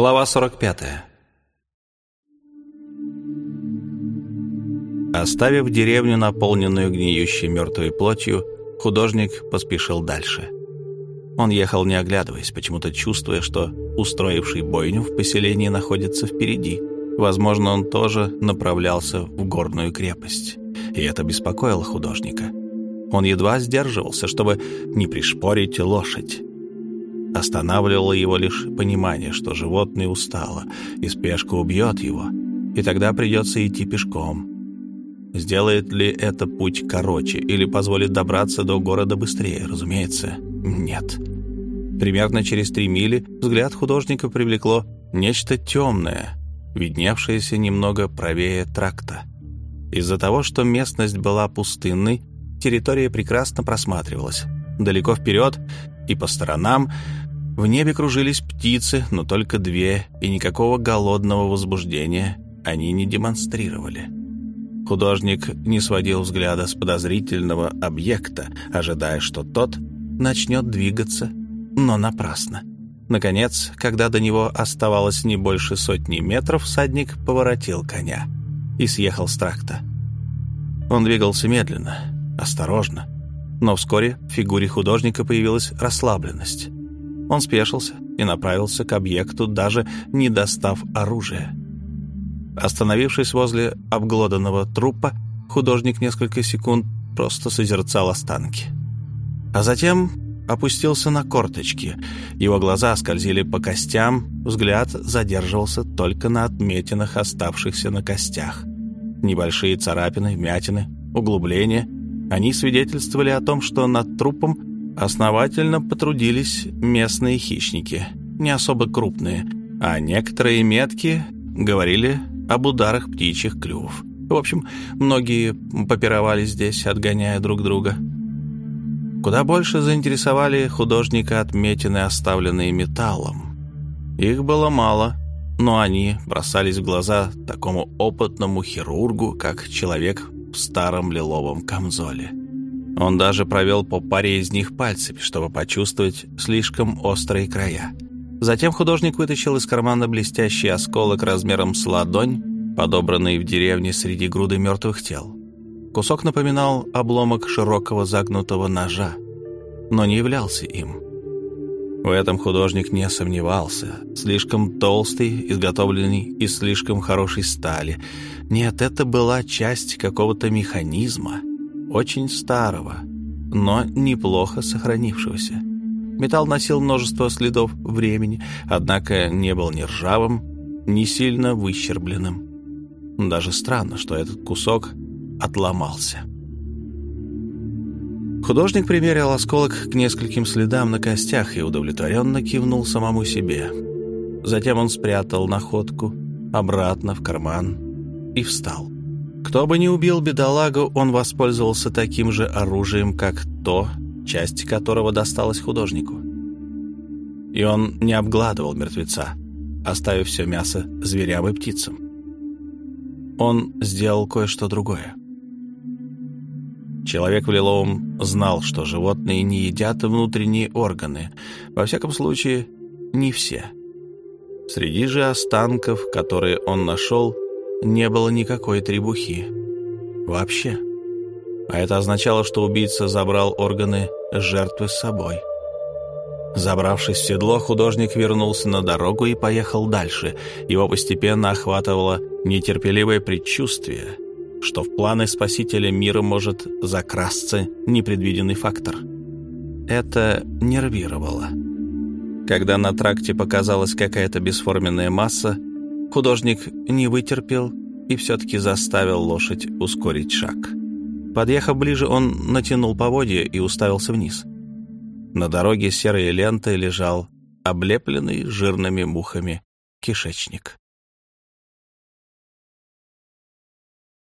Глава 45. Оставив деревню, наполненную гниющей мертвой плотью, художник поспешил дальше. Он ехал не оглядываясь, почему-то чувствуя, что устроивший бойню в поселении находится впереди. Возможно, он тоже направлялся в горную крепость. И это беспокоило художника. Он едва сдерживался, чтобы не пришпорить лошадь. Останавливало его лишь понимание, что животное устало, и спешка убьет его, и тогда придется идти пешком. Сделает ли это путь короче или позволит добраться до города быстрее? Разумеется, нет. Примерно через три мили взгляд художника привлекло нечто темное, видневшееся немного правее тракта. Из-за того, что местность была пустынной, территория прекрасно просматривалась. Далеко вперед и по сторонам в небе кружились птицы, но только две, и никакого голодного возбуждения они не демонстрировали. Художник не сводил взгляда с подозрительного объекта, ожидая, что тот начнет двигаться, но напрасно. Наконец, когда до него оставалось не больше сотни метров, всадник поворотил коня и съехал с тракта. Он двигался медленно, осторожно, но вскоре в фигуре художника появилась расслабленность. Он спешился и направился к объекту, даже не достав оружия. Остановившись возле обглоданного трупа, художник несколько секунд просто созерцал останки. А затем опустился на корточки. Его глаза скользили по костям, взгляд задерживался только на отметинах, оставшихся на костях. Небольшие царапины, вмятины, углубления. Они свидетельствовали о том, что над трупом основательно потрудились местные хищники, не особо крупные, а некоторые метки говорили об ударах птичьих клювов. В общем, многие попировали здесь, отгоняя друг друга. Куда больше заинтересовали художника отметины, оставленные металлом. Их было мало, но они бросались в глаза такому опытному хирургу, как человек в старом лиловом камзоле. Он даже провел по паре из них пальцами, чтобы почувствовать слишком острые края. Затем художник вытащил из кармана блестящий осколок размером с ладонь, подобранный в деревне среди груды мертвых тел. Кусок напоминал обломок широкого загнутого ножа, но не являлся им. В этом художник не сомневался. Слишком толстый, изготовленный из слишком хорошей стали. Нет, это была часть какого-то механизма — очень старого, но неплохо сохранившегося. Металл носил множество следов времени, однако не был ни ржавым, ни сильно выщербленным. Даже странно, что этот кусок отломался. Художник примерил осколок к нескольким следам на костях и удовлетворенно кивнул самому себе. Затем он спрятал находку обратно в карман и встал. Кто бы ни убил бедолагу, он воспользовался таким же оружием, как то, часть которого досталась художнику. И он не обгладывал мертвеца, оставив все мясо зверям и птицам. Он сделал кое-что другое. Человек в лиловом знал, что животные не едят внутренние органы, во всяком случае, не все. Среди же останков, которые он нашел, не было никакой требухи. Вообще. А это означало, что убийца забрал органы жертвы с собой. Забравшись в седло, художник вернулся на дорогу и поехал дальше. Его постепенно охватывало нетерпеливое предчувствие, что в планы спасителя мира может закрасться непредвиденный фактор. Это нервировало. Когда на тракте показалась какая-то бесформенная масса, Художник не вытерпел и все-таки заставил лошадь ускорить шаг. Подъехав ближе, он натянул поводья и уставился вниз. На дороге серой лентой лежал облепленный жирными мухами кишечник.